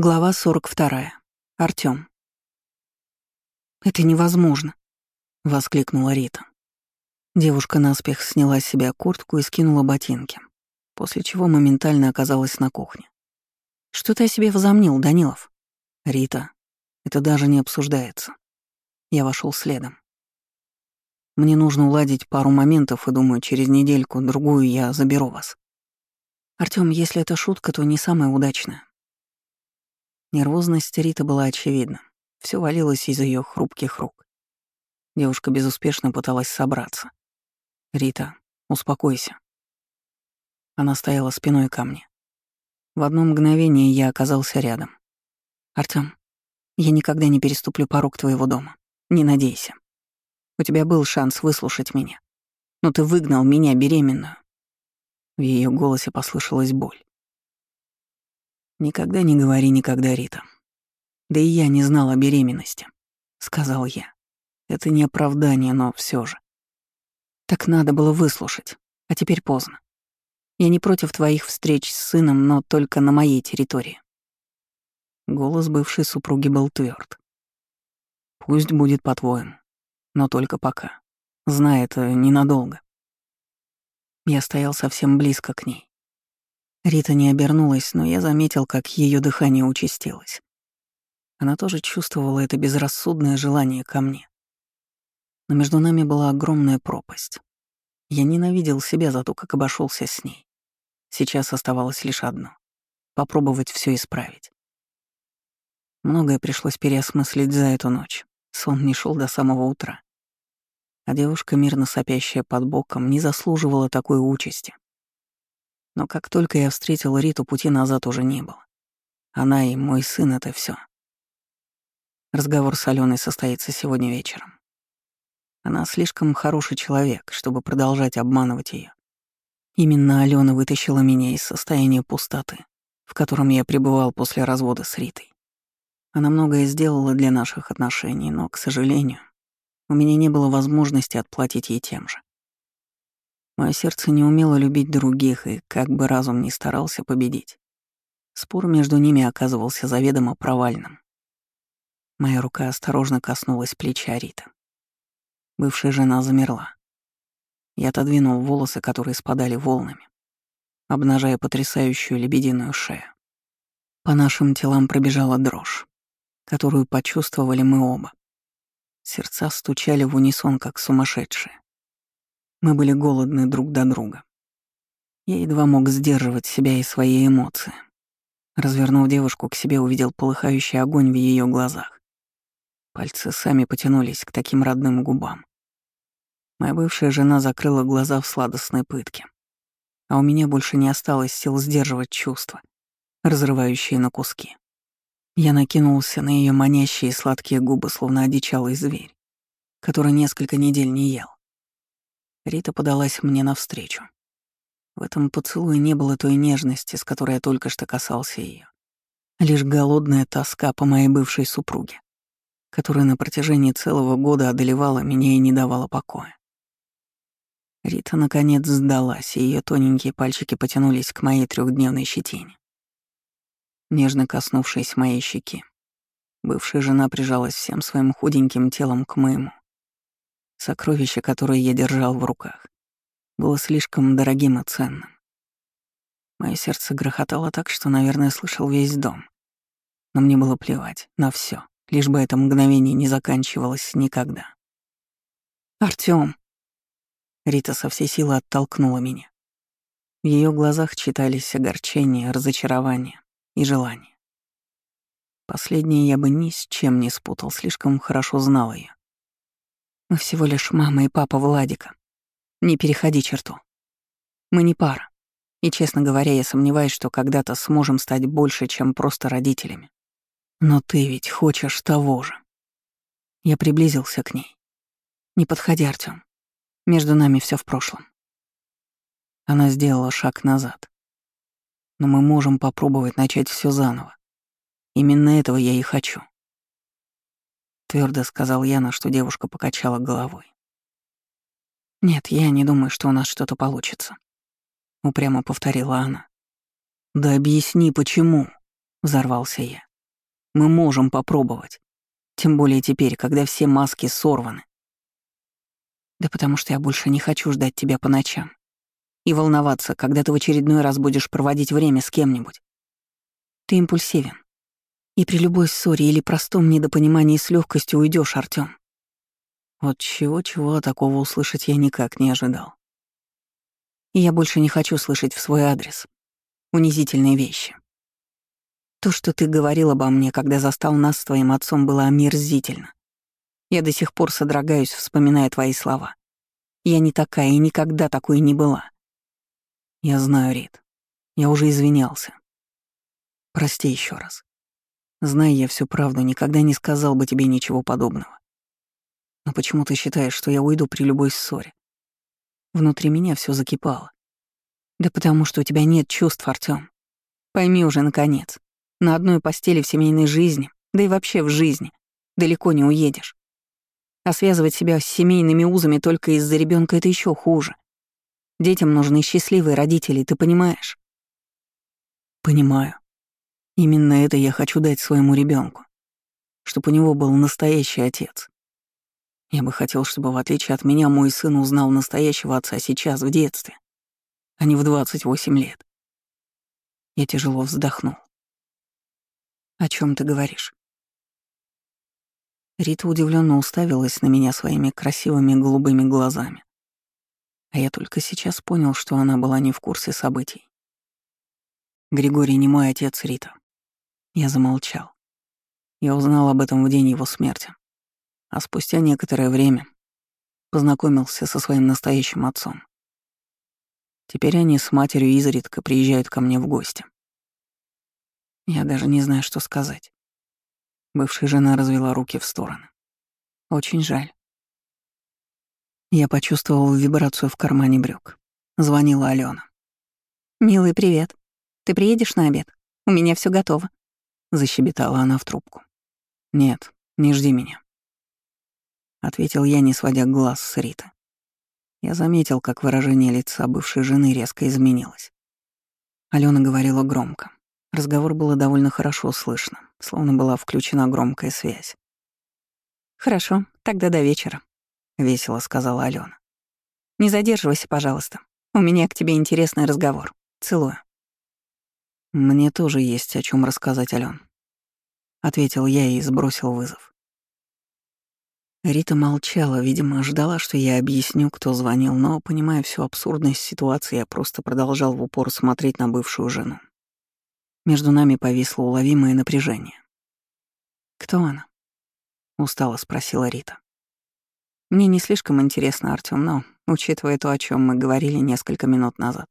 Глава 42. Артём. «Это невозможно!» — воскликнула Рита. Девушка наспех сняла с себя куртку и скинула ботинки, после чего моментально оказалась на кухне. «Что ты о себе возомнил, Данилов?» «Рита, это даже не обсуждается». Я вошел следом. «Мне нужно уладить пару моментов, и думаю, через недельку-другую я заберу вас». «Артём, если это шутка, то не самая удачная. Нервозность Риты была очевидна. Все валилось из ее хрупких рук. Девушка безуспешно пыталась собраться. «Рита, успокойся». Она стояла спиной ко мне. В одно мгновение я оказался рядом. «Артём, я никогда не переступлю порог твоего дома. Не надейся. У тебя был шанс выслушать меня. Но ты выгнал меня беременную». В ее голосе послышалась боль. «Никогда не говори никогда, Рита. Да и я не знала беременности», — сказал я. «Это не оправдание, но все же». Так надо было выслушать, а теперь поздно. Я не против твоих встреч с сыном, но только на моей территории. Голос бывшей супруги был тверд. Пусть будет по-твоему, но только пока. Знай это ненадолго. Я стоял совсем близко к ней. Рита не обернулась, но я заметил, как ее дыхание участилось. Она тоже чувствовала это безрассудное желание ко мне. Но между нами была огромная пропасть. Я ненавидел себя за то, как обошелся с ней. Сейчас оставалось лишь одно — попробовать все исправить. Многое пришлось переосмыслить за эту ночь. Сон не шел до самого утра. А девушка, мирно сопящая под боком, не заслуживала такой участи. Но как только я встретил Риту, пути назад уже не было. Она и мой сын — это все. Разговор с Аленой состоится сегодня вечером. Она слишком хороший человек, чтобы продолжать обманывать ее. Именно Алена вытащила меня из состояния пустоты, в котором я пребывал после развода с Ритой. Она многое сделала для наших отношений, но, к сожалению, у меня не было возможности отплатить ей тем же. Мое сердце не умело любить других, и как бы разум ни старался победить, спор между ними оказывался заведомо провальным. Моя рука осторожно коснулась плеча Риты. Бывшая жена замерла. Я отодвинул волосы, которые спадали волнами, обнажая потрясающую лебединую шею. По нашим телам пробежала дрожь, которую почувствовали мы оба. Сердца стучали в унисон, как сумасшедшие. Мы были голодны друг до друга. Я едва мог сдерживать себя и свои эмоции. Развернув девушку к себе, увидел полыхающий огонь в ее глазах. Пальцы сами потянулись к таким родным губам. Моя бывшая жена закрыла глаза в сладостной пытке. А у меня больше не осталось сил сдерживать чувства, разрывающие на куски. Я накинулся на ее манящие сладкие губы, словно одичалый зверь, который несколько недель не ел. Рита подалась мне навстречу. В этом поцелуе не было той нежности, с которой я только что касался ее. Лишь голодная тоска по моей бывшей супруге, которая на протяжении целого года одолевала меня и не давала покоя. Рита наконец сдалась, и ее тоненькие пальчики потянулись к моей трехдневной щетине. Нежно коснувшись моей щеки, бывшая жена прижалась всем своим худеньким телом к моему, Сокровище, которое я держал в руках, было слишком дорогим и ценным. Мое сердце грохотало так, что, наверное, слышал весь дом. Но мне было плевать на все, лишь бы это мгновение не заканчивалось никогда. Артём! Рита со всей силы оттолкнула меня. В ее глазах читались огорчение, разочарование и желание. Последнее я бы ни с чем не спутал, слишком хорошо знал ее. Мы всего лишь мама и папа Владика. Не переходи черту. Мы не пара. И, честно говоря, я сомневаюсь, что когда-то сможем стать больше, чем просто родителями. Но ты ведь хочешь того же. Я приблизился к ней. Не подходи, Артём. Между нами все в прошлом. Она сделала шаг назад. Но мы можем попробовать начать все заново. Именно этого я и хочу. Твердо сказал я, на что девушка покачала головой. «Нет, я не думаю, что у нас что-то получится», — упрямо повторила она. «Да объясни, почему», — взорвался я. Мы можем попробовать. Тем более теперь, когда все маски сорваны. Да потому что я больше не хочу ждать тебя по ночам. И волноваться, когда ты в очередной раз будешь проводить время с кем-нибудь. Ты импульсивен. И при любой ссоре или простом недопонимании с легкостью уйдешь, Артём. Вот чего-чего такого услышать я никак не ожидал. И я больше не хочу слышать в свой адрес унизительные вещи. То, что ты говорил обо мне, когда застал нас с твоим отцом, было омерзительно. Я до сих пор содрогаюсь, вспоминая твои слова. Я не такая и никогда такой не была. Я знаю, Рит. Я уже извинялся. Прости еще раз. Зная я всю правду, никогда не сказал бы тебе ничего подобного. Но почему ты считаешь, что я уйду при любой ссоре? Внутри меня все закипало. Да потому что у тебя нет чувств, Артём. Пойми уже, наконец. На одной постели в семейной жизни, да и вообще в жизни, далеко не уедешь. А связывать себя с семейными узами только из-за ребенка это еще хуже. Детям нужны счастливые родители, ты понимаешь? Понимаю. Именно это я хочу дать своему ребенку, чтобы у него был настоящий отец. Я бы хотел, чтобы, в отличие от меня, мой сын узнал настоящего отца сейчас, в детстве, а не в 28 лет. Я тяжело вздохнул. «О чем ты говоришь?» Рита удивленно уставилась на меня своими красивыми голубыми глазами. А я только сейчас понял, что она была не в курсе событий. Григорий не мой отец Рита. Я замолчал. Я узнал об этом в день его смерти. А спустя некоторое время познакомился со своим настоящим отцом. Теперь они с матерью изредка приезжают ко мне в гости. Я даже не знаю, что сказать. Бывшая жена развела руки в стороны. Очень жаль. Я почувствовал вибрацию в кармане брюк. Звонила Алена. «Милый, привет. Ты приедешь на обед? У меня все готово», — защебетала она в трубку. «Нет, не жди меня», — ответил я, не сводя глаз с Риты. Я заметил, как выражение лица бывшей жены резко изменилось. Алена говорила громко. Разговор было довольно хорошо слышно, словно была включена громкая связь. «Хорошо, тогда до вечера», — весело сказала Алена. «Не задерживайся, пожалуйста. У меня к тебе интересный разговор. Целую». «Мне тоже есть о чем рассказать, Ален», — ответил я и сбросил вызов. Рита молчала, видимо, ждала, что я объясню, кто звонил, но, понимая всю абсурдность ситуации, я просто продолжал в упор смотреть на бывшую жену. Между нами повисло уловимое напряжение. «Кто она?» — устало спросила Рита. «Мне не слишком интересно, Артём, но, учитывая то, о чем мы говорили несколько минут назад,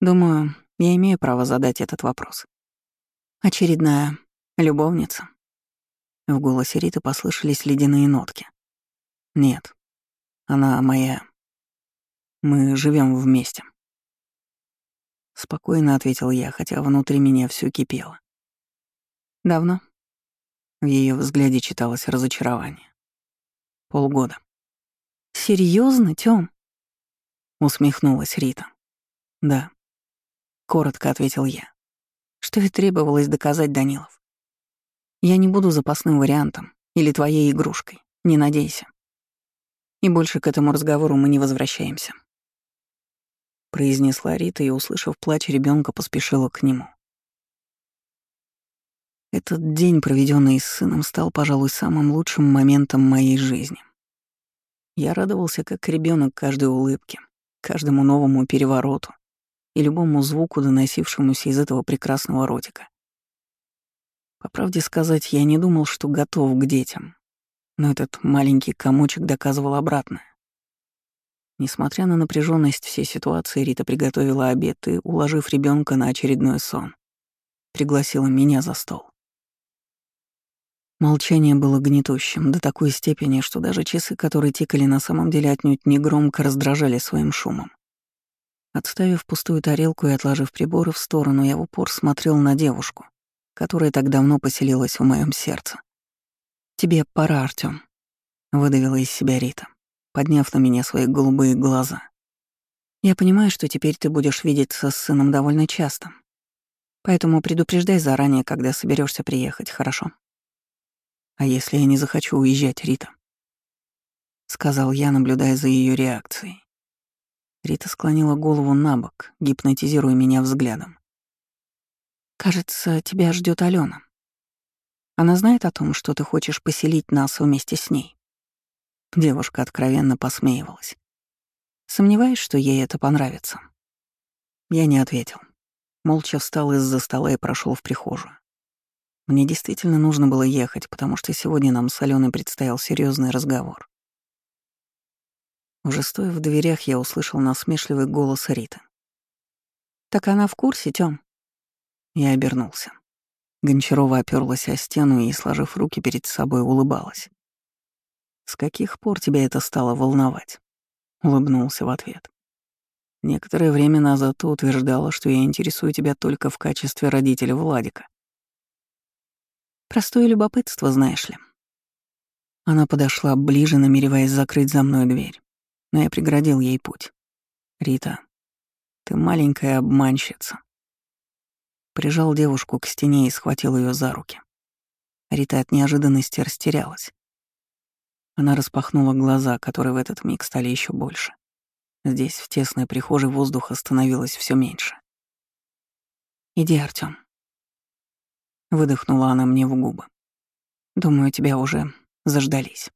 думаю, я имею право задать этот вопрос. Очередная любовница?» В голосе Риты послышались ледяные нотки. «Нет, она моя. Мы живем вместе». Спокойно ответил я, хотя внутри меня все кипело. «Давно?» В ее взгляде читалось разочарование. «Полгода». Серьезно, Тём?» Усмехнулась Рита. «Да», — коротко ответил я. Что и требовалось доказать Данилов. Я не буду запасным вариантом или твоей игрушкой, не надейся. И больше к этому разговору мы не возвращаемся. Произнесла Рита и, услышав плач ребенка, поспешила к нему. Этот день, проведенный с сыном, стал, пожалуй, самым лучшим моментом моей жизни. Я радовался как ребенок каждой улыбке, каждому новому перевороту и любому звуку, доносившемуся из этого прекрасного ротика. По правде сказать, я не думал, что готов к детям. Но этот маленький комочек доказывал обратное. Несмотря на напряженность всей ситуации, Рита приготовила обед и, уложив ребенка на очередной сон, пригласила меня за стол. Молчание было гнетущим до такой степени, что даже часы, которые тикали на самом деле отнюдь негромко, раздражали своим шумом. Отставив пустую тарелку и отложив приборы в сторону, я в упор смотрел на девушку, которая так давно поселилась в моем сердце. «Тебе пора, Артём», — выдавила из себя Рита, подняв на меня свои голубые глаза. «Я понимаю, что теперь ты будешь видеться с сыном довольно часто. Поэтому предупреждай заранее, когда соберешься приехать, хорошо? А если я не захочу уезжать, Рита? Сказал я, наблюдая за ее реакцией. Рита склонила голову на бок, гипнотизируя меня взглядом. «Кажется, тебя ждет Алена. Она знает о том, что ты хочешь поселить нас вместе с ней?» Девушка откровенно посмеивалась. «Сомневаюсь, что ей это понравится?» Я не ответил. Молча встал из-за стола и прошел в прихожую. Мне действительно нужно было ехать, потому что сегодня нам с Аленой предстоял серьезный разговор. Уже стоя в дверях, я услышал насмешливый голос Риты. «Так она в курсе, Тём?» Я обернулся. Гончарова оперлась о стену и, сложив руки перед собой, улыбалась. «С каких пор тебя это стало волновать?» Улыбнулся в ответ. «Некоторое время назад ты утверждала, что я интересую тебя только в качестве родителя Владика. Простое любопытство, знаешь ли». Она подошла ближе, намереваясь закрыть за мной дверь но я преградил ей путь. «Рита, ты маленькая обманщица». Прижал девушку к стене и схватил ее за руки. Рита от неожиданности растерялась. Она распахнула глаза, которые в этот миг стали еще больше. Здесь, в тесной прихожей, воздуха становилось все меньше. «Иди, Артём». Выдохнула она мне в губы. «Думаю, тебя уже заждались».